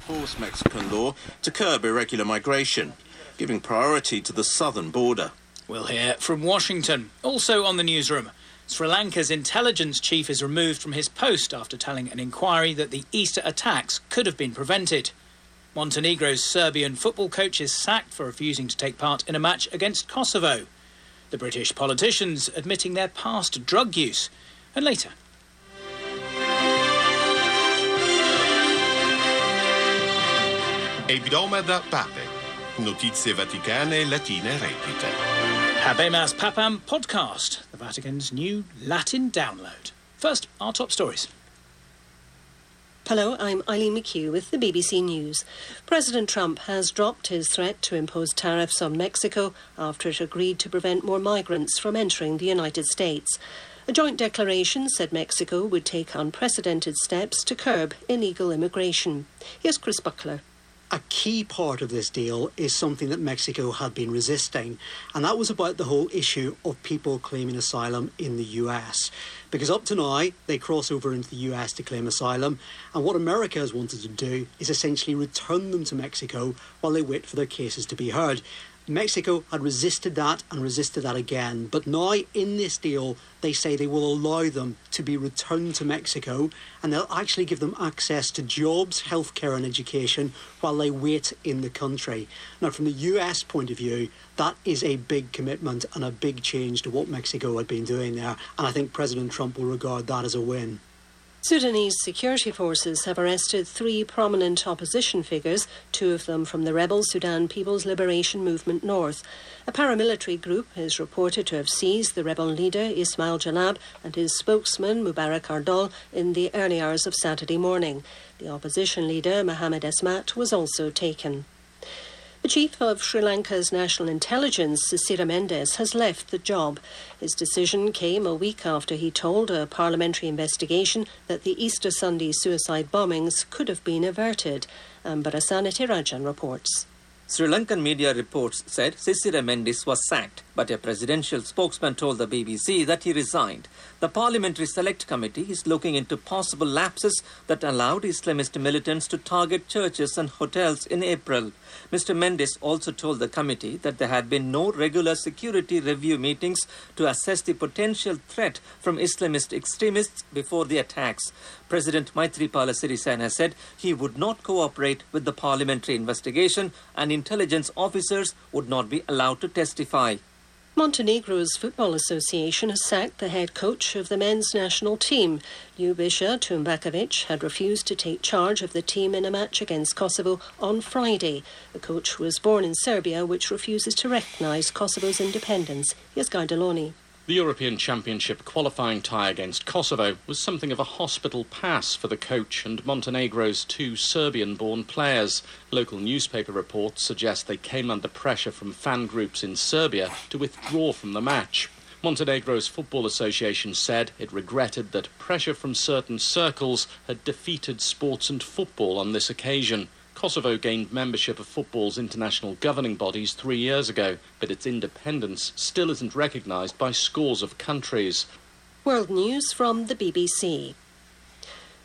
enforce Mexican law to curb irregular migration, giving priority to the southern border. We'll hear from Washington. Also on the newsroom, Sri Lanka's intelligence chief is removed from his post after telling an inquiry that the Easter attacks could have been prevented. Montenegro's Serbian football coach is sacked for refusing to take part in a match against Kosovo. The British politicians admitting their past drug use. And later, E vi do med Pape. Notizie Vaticane Latine Replite. Habemus Papam podcast, the Vatican's new Latin download. First, our top stories. Hello, I'm Eileen McHugh with the BBC News. President Trump has dropped his threat to impose tariffs on Mexico after it agreed to prevent more migrants from entering the United States. A joint declaration said Mexico would take unprecedented steps to curb illegal immigration. Here's Chris Buckler. A key part of this deal is something that Mexico had been resisting, and that was about the whole issue of people claiming asylum in the US. Because up to now, they cross over into the US to claim asylum, and what America has wanted to do is essentially return them to Mexico while they wait for their cases to be heard. Mexico had resisted that and resisted that again, but now in this deal, they say they will allow them to be returned to Mexico and they'll actually give them access to jobs, healthcare, and education while they wait in the country. Now, from the US point of view, that is a big commitment and a big change to what Mexico had been doing there, and I think President Trump will regard that as a win. Sudanese security forces have arrested three prominent opposition figures, two of them from the rebel Sudan People's Liberation Movement North. A paramilitary group is reported to have seized the rebel leader Ismail Jalab and his spokesman Mubarak Ardol in the early hours of Saturday morning. The opposition leader Mohamed Esmat was also taken. The chief of Sri Lanka's national intelligence, Sisira Mendis, has left the job. His decision came a week after he told a parliamentary investigation that the Easter Sunday suicide bombings could have been averted. Anbarasan Ethirajan reports. Sri Lankan media reports said Sisira Mendis was sacked, but a presidential spokesman told the BBC that he resigned. The Parliamentary Select Committee is looking into possible lapses that allowed Islamist militants to target churches and hotels in April. Mr. Mendis also told the committee that there had been no regular security review meetings to assess the potential threat from Islamist extremists before the attacks. President Maithripala Sirisena said he would not cooperate with the parliamentary investigation and intelligence officers would not be allowed to testify. Montenegro's Football Association has sacked the head coach of the men's national team. Ljubisha Tumbakovic had refused to take charge of the team in a match against Kosovo on Friday. The coach was born in Serbia, which refuses to recognise Kosovo's independence. Here's Guy. The European Championship qualifying tie against Kosovo was something of a hospital pass for the coach and Montenegro's two Serbian born players. Local newspaper reports suggest they came under pressure from fan groups in Serbia to withdraw from the match. Montenegro's Football Association said it regretted that pressure from certain circles had defeated sports and football on this occasion. Kosovo gained membership of football's international governing bodies three years ago, but its independence still isn't recognised by scores of countries. World News from the BBC.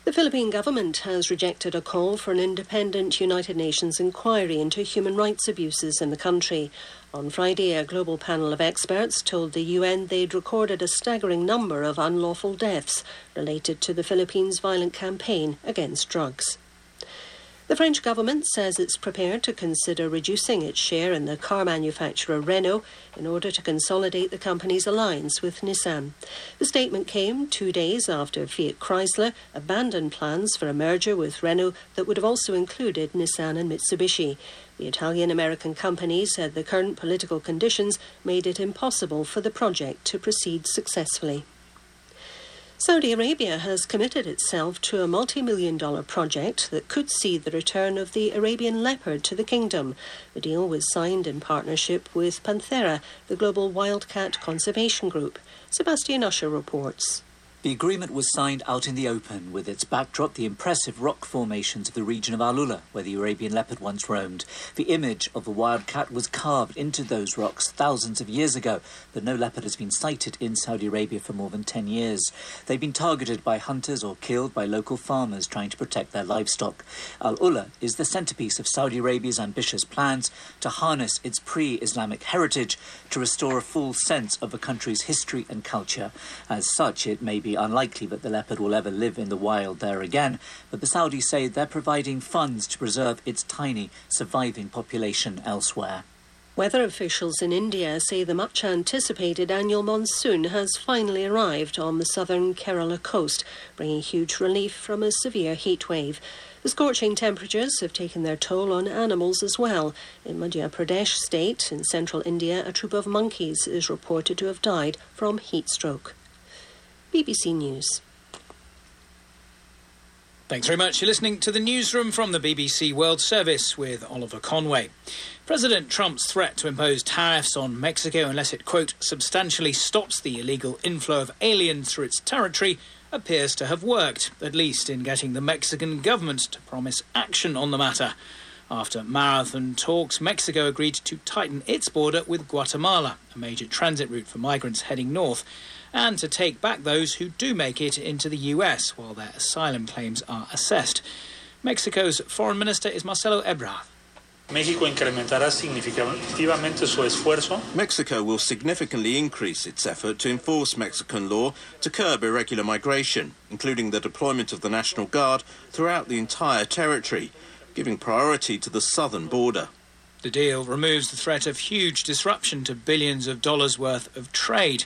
The Philippine government has rejected a call for an independent United Nations inquiry into human rights abuses in the country. On Friday, a global panel of experts told the UN they'd recorded a staggering number of unlawful deaths related to the Philippines' violent campaign against drugs. The French government says it's prepared to consider reducing its share in the car manufacturer Renault in order to consolidate the company's alliance with Nissan. The statement came two days after Fiat Chrysler abandoned plans for a merger with Renault that would have also included Nissan and Mitsubishi. The Italian American company said the current political conditions made it impossible for the project to proceed successfully. Saudi Arabia has committed itself to a multi million dollar project that could see the return of the Arabian leopard to the kingdom. The deal was signed in partnership with Panthera, the global wildcat conservation group. Sebastian Usher reports. The agreement was signed out in the open, with its backdrop the impressive rock formations of the region of Alula, where the Arabian leopard once roamed. The image of the wildcat was carved into those rocks thousands of years ago, but no leopard has been sighted in Saudi Arabia for more than 10 years. They've been targeted by hunters or killed by local farmers trying to protect their livestock. Al Ula is the centerpiece of Saudi Arabia's ambitious plans to harness its pre Islamic heritage to restore a full sense of the country's history and culture. As such, it may be unlikely that the leopard will ever live in the wild there again, but the Saudis say they're providing funds to preserve its tiny surviving population elsewhere. Weather officials in India say the much anticipated annual monsoon has finally arrived on the southern Kerala coast, bringing huge relief from a severe heat wave. The scorching temperatures have taken their toll on animals as well. In Madhya Pradesh state, in central India, a troop of monkeys is reported to have died from heat stroke. BBC News. Thanks very much. You're listening to the newsroom from the BBC World Service with Oliver Conway. President Trump's threat to impose tariffs on Mexico unless it, quote, substantially stops the illegal inflow of aliens through its territory appears to have worked, at least in getting the Mexican government to promise action on the matter. After marathon talks, Mexico agreed to tighten its border with Guatemala, a major transit route for migrants heading north and to take back those who do make it into the US while their asylum claims are assessed. Mexico's foreign minister is Marcelo Ebrard. México incrementará significativamente su esfuerzo. Mexico will significantly increase its effort to enforce Mexican law to curb irregular migration, including the deployment of the National Guard throughout the entire territory, giving priority to the southern border. The deal removes the threat of huge disruption to billions of dollars worth of trade.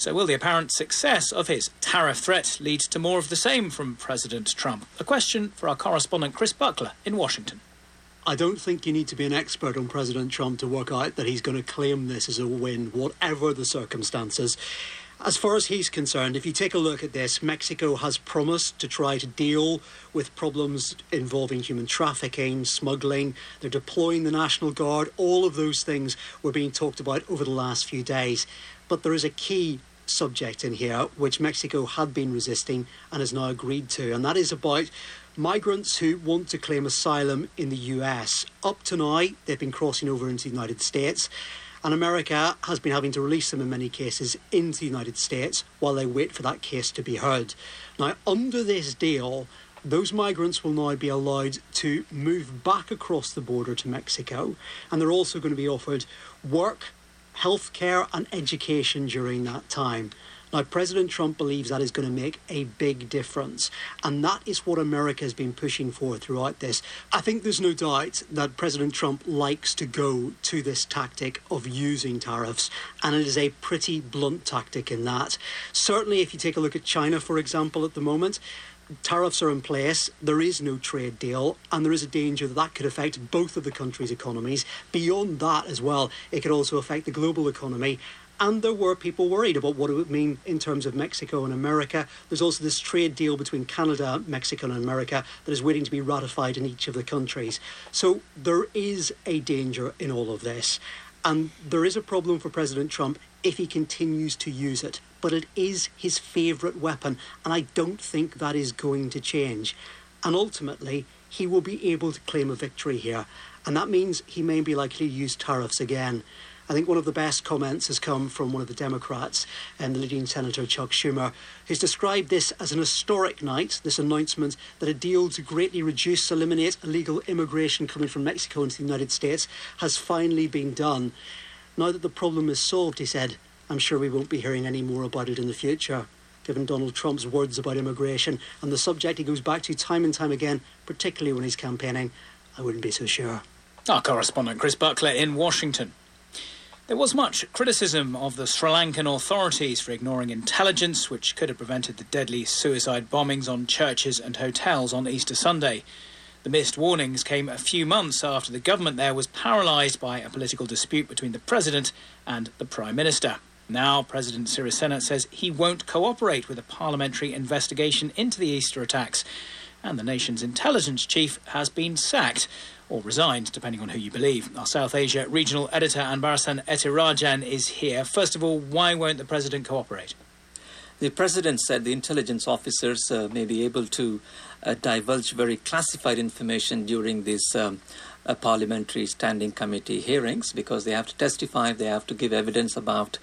So, will the apparent success of his tariff threat lead to more of the same from President Trump? A question for our correspondent Chris Buckler in Washington. I don't think you need to be an expert on President Trump to work out that he's going to claim this as a win, whatever the circumstances. As far as he's concerned, if you take a look at this, Mexico has promised to try to deal with problems involving human trafficking, smuggling. They're deploying the National Guard. All of those things were being talked about over the last few days. But there is a key subject in here which Mexico had been resisting and has now agreed to, and that is about migrants who want to claim asylum in the US. Up to now, they've been crossing over into the United States, and America has been having to release them in many cases into the United States while they wait for that case to be heard. Now, under this deal, those migrants will now be allowed to move back across the border to Mexico, and they're also going to be offered work healthcare and education during that time. Now, President Trump believes that is going to make a big difference, and that is what America has been pushing for throughout this. I think there's no doubt that President Trump likes to go to this tactic of using tariffs, and it is a pretty blunt tactic in that. Certainly, if you take a look at China, for example, at the moment, tariffs are in place, there is no trade deal, and there is a danger that that could affect both of the countries' economies. Beyond that, as well, it could also affect the global economy. And there were people worried about what it would mean in terms of Mexico and America. There's also this trade deal between Canada, Mexico, and America that is waiting to be ratified in each of the countries. So there is a danger in all of this. And there is a problem for President Trump if he continues to use it but it is his favourite weapon, and I don't think that is going to change. And ultimately, he will be able to claim a victory here, and that means he may be likely to use tariffs again. I think one of the best comments has come from one of the Democrats, and the leading Senator Chuck Schumer, who's described this as an historic night, this announcement that a deal to greatly reduce, eliminate illegal immigration coming from Mexico into the United States has finally been done. Now that the problem is solved, he said, I'm sure we won't be hearing any more about it in the future, given Donald Trump's words about immigration and the subject he goes back to time and time again, particularly when he's campaigning. I wouldn't be so sure. Our correspondent Chris Buckler in Washington. There was much criticism of the Sri Lankan authorities for ignoring intelligence which could have prevented the deadly suicide bombings on churches and hotels on Easter Sunday. The missed warnings came a few months after the government there was paralysed by a political dispute between the president and the prime minister. Now, President Sirisena says he won't cooperate with a parliamentary investigation into the Easter attacks, and the nation's intelligence chief has been sacked or resigned, depending on who you believe. Our South Asia regional editor Anbarasan Ethirajan is here. First of all, why won't the president cooperate? The president said the intelligence officers uh, may be able to uh, divulge very classified information during these um, parliamentary standing committee hearings because they have to testify, they have to give evidence about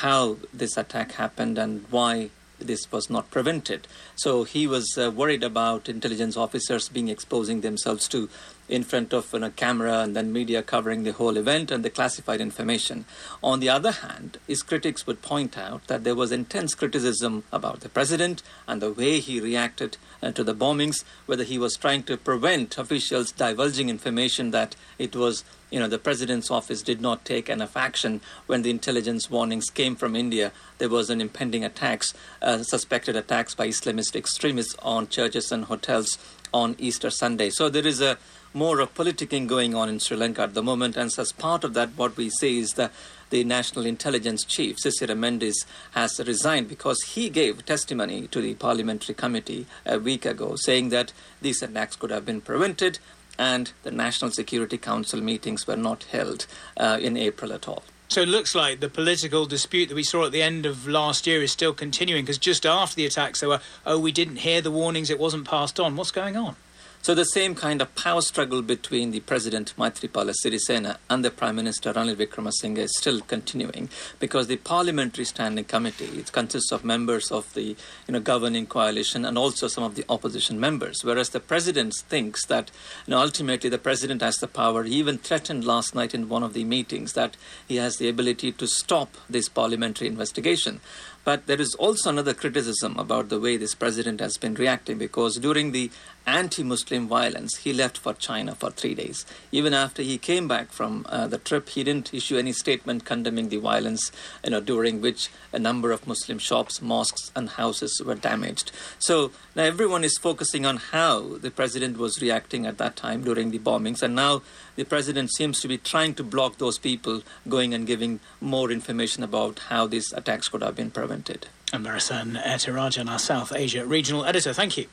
how this attack happened and why this was not prevented. So he was uh, worried about intelligence officers being exposing themselves to in front of a camera and then media covering the whole event and the classified information. On the other hand, his critics would point out that there was intense criticism about the president and the way he reacted uh, to the bombings, whether he was trying to prevent officials divulging information that it was you know, the president's office did not take enough action when the intelligence warnings came from India. There was an impending attacks, uh, suspected attacks by Islamist extremists on churches and hotels on Easter Sunday. So there is a more of politicking going on in Sri Lanka at the moment, and as part of that, what we see is that the National Intelligence Chief, Sisira Mendis, has resigned because he gave testimony to the Parliamentary Committee a week ago saying that these attacks could have been prevented and the National Security Council meetings were not held uh, in April at all. So it looks like the political dispute that we saw at the end of last year is still continuing because just after the attacks, there were, oh, we didn't hear the warnings, it wasn't passed on. What's going on? So the same kind of power struggle between the President Maithripala Sirisena and the Prime Minister Ranil Wickremesinghe is still continuing because the Parliamentary Standing Committee it consists of members of the you know governing coalition and also some of the opposition members. Whereas the President thinks that you know, ultimately the President has the power. He even threatened last night in one of the meetings that he has the ability to stop this parliamentary investigation. But there is also another criticism about the way this president has been reacting because during the anti Muslim violence, he left for China for three days. Even after he came back from uh, the trip, he didn't issue any statement condemning the violence, you know, during which a number of Muslim shops, mosques, and houses were damaged. So now everyone is focusing on how the president was reacting at that time during the bombings, and now the president seems to be trying to block those people going and giving more information about how these attacks could have been prevented. And Marasan Etirajan, our South Asia regional editor. Thank you.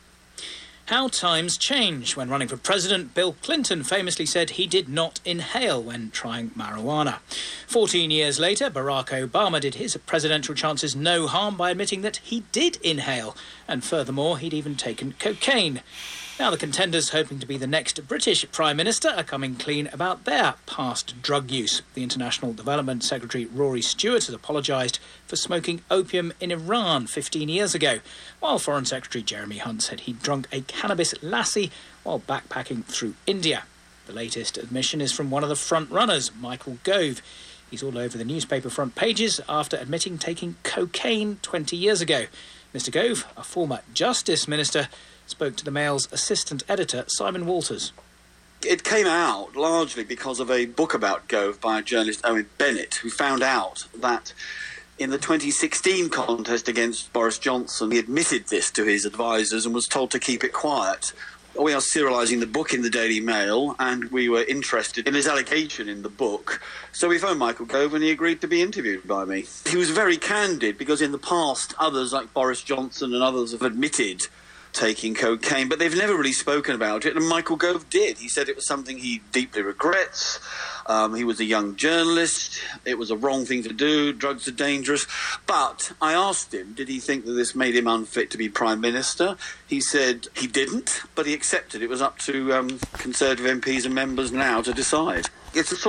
How times change. When running for president, Bill Clinton famously said he did not inhale when trying marijuana. Fourteen years later, Barack Obama did his presidential chances no harm by admitting that he did inhale, and furthermore, he'd even taken cocaine. Now, the contenders hoping to be the next British Prime Minister are coming clean about their past drug use. The International Development Secretary Rory Stewart has apologised for smoking opium in Iran 15 years ago, while Foreign Secretary Jeremy Hunt said he'd drunk a cannabis lassi while backpacking through India. The latest admission is from one of the front runners, Michael Gove. He's all over the newspaper front pages after admitting taking cocaine 20 years ago. Mr. Gove, a former Justice Minister, spoke to the Mail's assistant editor, Simon Walters. It came out largely because of a book about Gove by journalist Owen Bennett, who found out that in the 2016 contest against Boris Johnson, he admitted this to his advisers and was told to keep it quiet. We are serialising the book in the Daily Mail, and we were interested in his allegation in the book. So we phoned Michael Gove, and he agreed to be interviewed by me. He was very candid because in the past, others like Boris Johnson and others have admitted taking cocaine, but they've never really spoken about it. And Michael Gove did. He said it was something he deeply regrets. Um, he was a young journalist. It was a wrong thing to do. Drugs are dangerous. But I asked him, did he think that this made him unfit to be prime minister? He said he didn't, but he accepted. It was up to um, Conservative MPs and members now to decide. It's a sort of